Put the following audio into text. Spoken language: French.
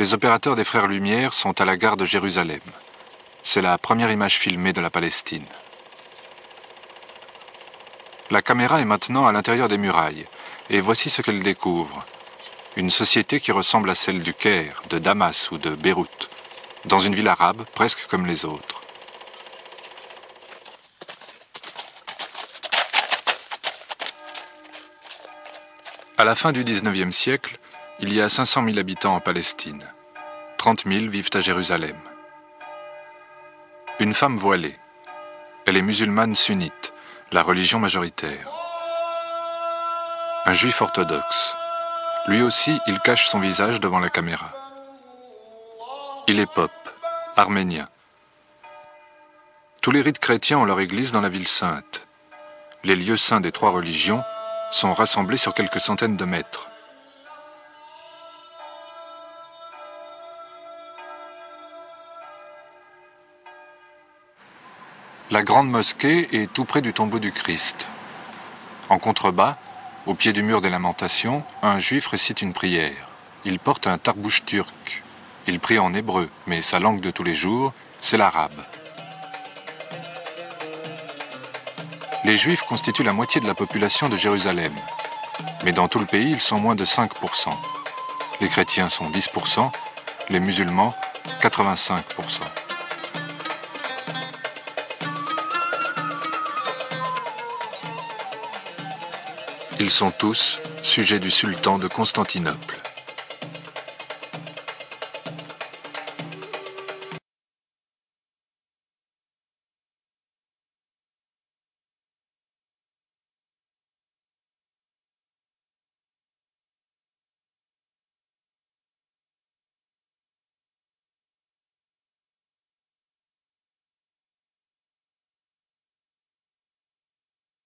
les opérateurs des Frères Lumière sont à la gare de Jérusalem. C'est la première image filmée de la Palestine. La caméra est maintenant à l'intérieur des murailles, et voici ce qu'elle découvre. Une société qui ressemble à celle du Caire, de Damas ou de Beyrouth, dans une ville arabe presque comme les autres. À la fin du XIXe siècle, il y a 500 000 habitants en Palestine. 30 000 vivent à Jérusalem. Une femme voilée. Elle est musulmane sunnite, la religion majoritaire. Un juif orthodoxe. Lui aussi, il cache son visage devant la caméra. Il est pop, arménien. Tous les rites chrétiens ont leur église dans la ville sainte. Les lieux saints des trois religions sont rassemblés sur quelques centaines de mètres. La grande mosquée est tout près du tombeau du Christ. En contrebas, au pied du mur des lamentations, un juif récite une prière. Il porte un tarbouche turc. Il prie en hébreu, mais sa langue de tous les jours, c'est l'arabe. Les juifs constituent la moitié de la population de Jérusalem. Mais dans tout le pays, ils sont moins de 5%. Les chrétiens sont 10%, les musulmans 85%. Ils sont tous sujets du sultan de Constantinople.